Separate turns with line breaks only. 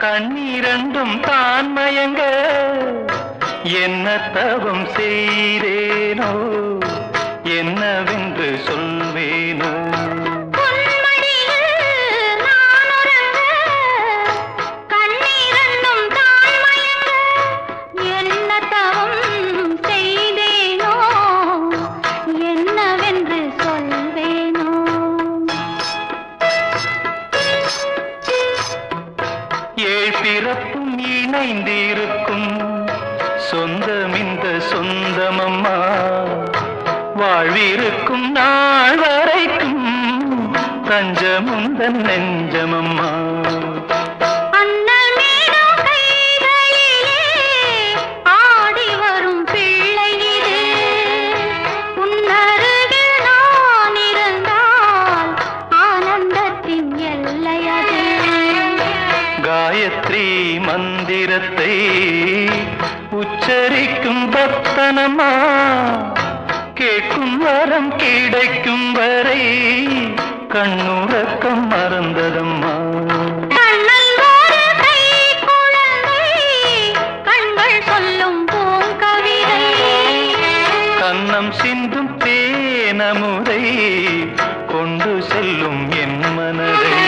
கண்ணீரண்டும் தான் மயங்க என்ன தவம் செய்தேனோ?
இணைந்திருக்கும். சொந்தம் இந்த சொந்தமம்மா வாழ்விருக்கும் நாள் வரைக்கும் தஞ்சமுந்தன் நெஞ்சமம்மா. காயத்ரி மந்திரத்தை உச்சரிக்கும் பக்தனம்மா கேட்கும் வரம் கிடைக்கும் வரை கண்ணுறக்கம் மறந்ததம்மா.
கண்ணல் ஒரு கை குழந்தை கண்கள் சொல்லும் பூங்கவிதை
கன்னம் சிந்தும் தேனமுதை கொண்டு செல்லும் என் மனதை.